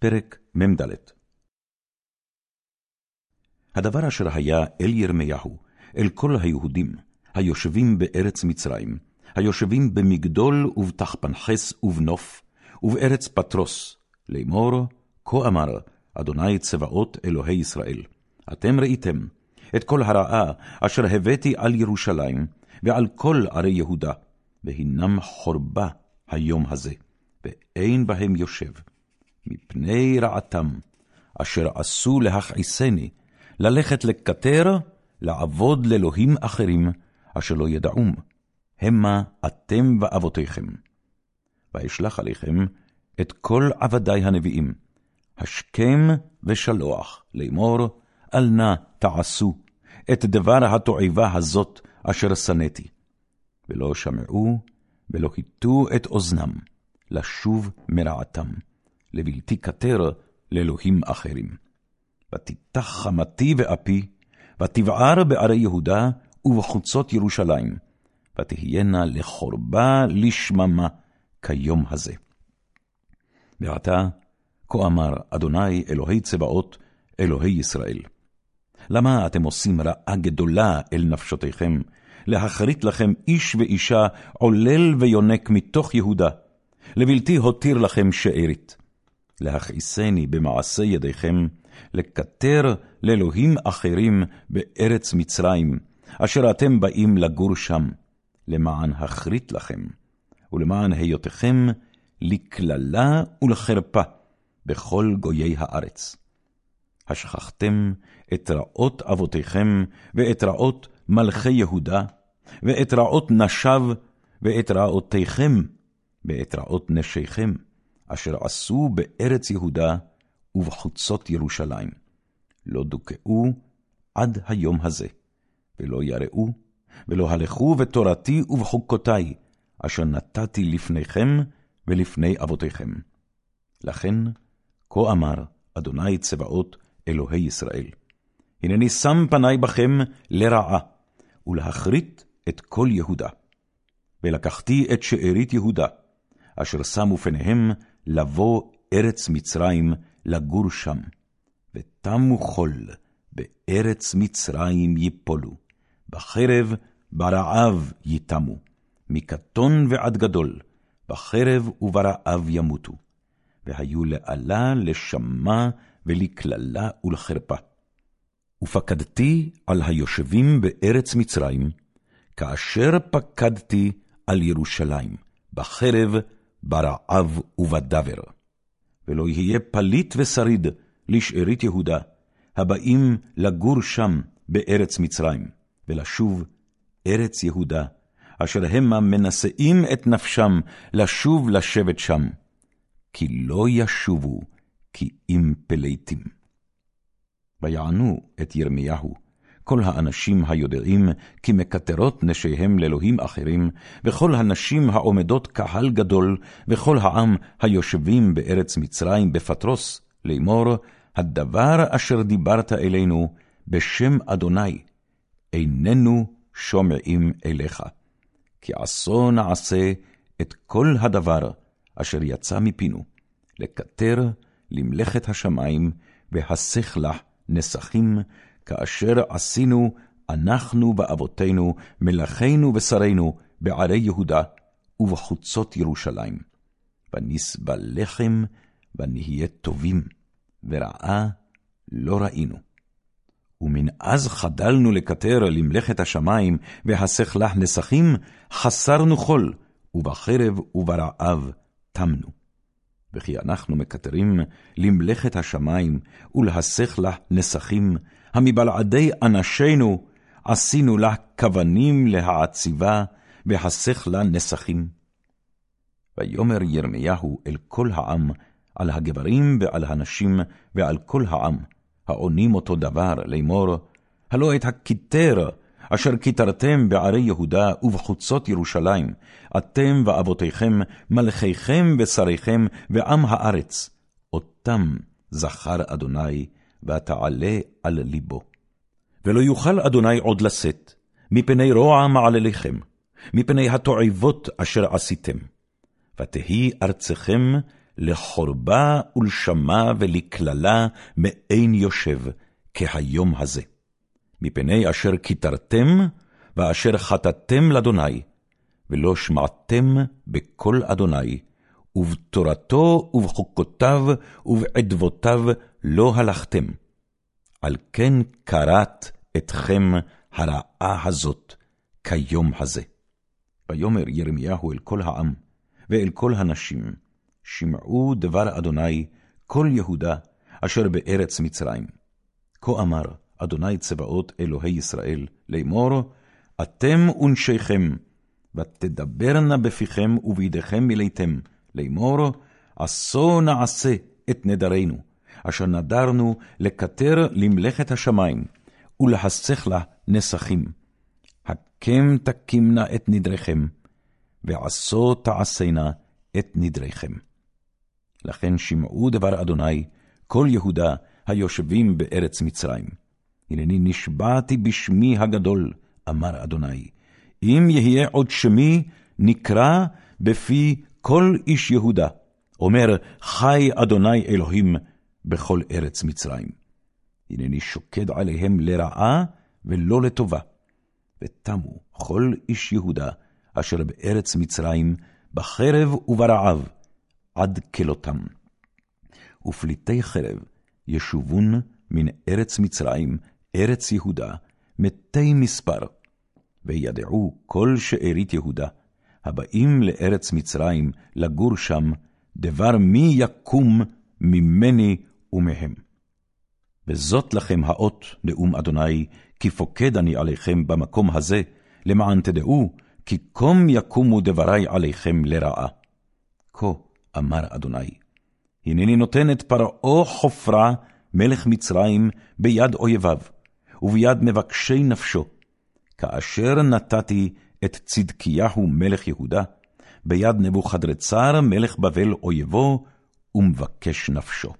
פרק מ"ד הדבר אשר היה אל ירמיהו, אל כל היהודים, היושבים בארץ מצרים, היושבים במגדול ובתחפנחס ובנוף, ובארץ פטרוס, לאמור, כה אמר, אדוני צבאות אלוהי ישראל, אתם ראיתם את כל הרעה אשר הבאתי על ירושלים, ועל כל ערי יהודה, והנם חורבה היום הזה, ואין בהם יושב. מפני רעתם, אשר עשו להכעיסני, ללכת לקטר, לעבוד לאלוהים אחרים, אשר לא ידעום, המה אתם ואבותיכם. ואשלח עליכם את כל עבדי הנביאים, השכם ושלוח, לאמור, אל נא תעשו את דבר התועבה הזאת אשר שנאתי. ולא שמעו, ולא הטו את אוזנם, לשוב מרעתם. לבלתי כתר לאלוהים אחרים. ותיתח חמתי ואפי, ותבער בערי יהודה ובחוצות ירושלים, ותהיינה לחורבה לשממה כיום הזה. ועתה, כה אמר אדוני אלוהי צבאות, אלוהי ישראל. למה אתם עושים רעה גדולה אל נפשותיכם, להחריט לכם איש ואישה עולל ויונק מתוך יהודה, לבלתי הותיר לכם שארית. להכעיסני במעשה ידיכם, לקטר לאלוהים אחרים בארץ מצרים, אשר אתם באים לגור שם, למען הכרית לכם, ולמען היותכם לקללה ולחרפה בכל גויי הארץ. השכחתם את רעות אבותיכם, ואת רעות מלכי יהודה, ואת רעות נשיו, ואת רעותיכם, ואת רעות נשיכם. אשר עשו בארץ יהודה ובחוצות ירושלים. לא דוכאו עד היום הזה, ולא יראו, ולא הלכו בתורתי ובחוקותי, אשר נתתי לפניכם ולפני אבותיכם. לכן, כה אמר אדוני צבאות אלוהי ישראל, הנני שם פני בכם לרעה, ולהכרית את כל יהודה. ולקחתי את שארית יהודה, אשר שמו פניהם לבוא ארץ מצרים לגור שם, ותמו חול בארץ מצרים יפולו, בחרב ברעב יתמו, מקטון ועד גדול, בחרב וברעב ימותו, והיו לאלה לשמה ולקללה ולחרפה. ופקדתי על היושבים בארץ מצרים, כאשר פקדתי על ירושלים, בחרב ברעב ובדבר. ולא יהיה פליט ושריד לשארית יהודה, הבאים לגור שם בארץ מצרים, ולשוב ארץ יהודה, אשר המה מנשאים את נפשם לשוב לשבת שם, כי לא ישובו כי אם פליטים. ויענו את ירמיהו, כל האנשים היודעים כי מקטרות נשיהם לאלוהים אחרים, וכל הנשים העומדות קהל גדול, וכל העם היושבים בארץ מצרים בפטרוס, לאמור, הדבר אשר דיברת אלינו בשם אדוני, איננו שומעים אליך. כי עשו נעשה את כל הדבר אשר יצא מפינו, לקטר למלאכת השמיים, והסך לך נסכים, כאשר עשינו אנחנו ואבותינו, מלאכינו ושרינו, בערי יהודה ובחוצות ירושלים. ונסבל לחם, ונהיה טובים, ורעה לא ראינו. ומנאז חדלנו לקטר למלאכת השמיים, והסך לך נסכים, חסרנו חול, ובחרב וברעב תמנו. וכי אנחנו מקטרים למלאכת השמיים, ולהסך לך נסכים, המבלעדי אנשינו, עשינו לה כוונים להעציבה, והסך לה נסכים. ויאמר ירמיהו אל כל העם, על הגברים ועל הנשים ועל כל העם, העונים אותו דבר, לאמור, הלא את הכיתר, אשר כיתרתם בערי יהודה ובחוצות ירושלים, אתם ואבותיכם, מלכיכם ושריכם ועם הארץ, אותם זכר אדוני, ותעלה על ליבו. ולא יוכל אדוני עוד לשאת, מפני רוע מעלליכם, מפני התועבות אשר עשיתם. ותהי ארצכם לחורבה ולשמה ולקללה מאין יושב, כהיום הזה. מפני אשר כיתרתם, ואשר חטאתם לאדוני, ולא שמעתם בקול אדוני, ובתורתו ובחוקותיו ובעדבותיו לא הלכתם. על כן כרת אתכם הרעה הזאת כיום הזה. ויאמר ירמיהו אל כל העם, ואל כל הנשים, שמעו דבר אדוני, כל יהודה, אשר בארץ מצרים. כה אמר אדוני צבאות אלוהי ישראל, לאמור, אתם ונשיכם, ותדברנה בפיכם ובידיכם מילאתם, לאמור, עשו נעשה את נדרנו, אשר נדרנו לקטר למלאכת השמיים, ולהסך לה נסכים. הקם תקימנה את נדריכם, ועשו תעשינה את נדריכם. לכן שמעו דבר אדוני, כל יהודה היושבים בארץ מצרים. הנני נשבעתי בשמי הגדול, אמר אדוני, אם יהיה עוד שמי, נקרא בפי כל איש יהודה, אומר, חי אדוני אלוהים בכל ארץ מצרים. הנני שוקד עליהם לרעה ולא לטובה. ותמו כל איש יהודה, אשר בארץ מצרים, בחרב וברעב, עד כלותם. ופליטי חרב ישובון מן ארץ מצרים, ארץ יהודה, מתי מספר, וידעו כל שארית יהודה, הבאים לארץ מצרים לגור שם, דבר מי יקום ממני ומהם. וזאת לכם האות נאום אדוני, כי פוקד אני עליכם במקום הזה, למען תדעו, כי קום יקומו דברי עליכם לרעה. כה אמר אדוני, הנני נותן את פרעה חופרה, מלך מצרים, ביד אויביו, וביד מבקשי נפשו, כאשר נתתי את צדקיהו מלך יהודה, ביד נבוכדרצר מלך בבל אויבו, ומבקש נפשו.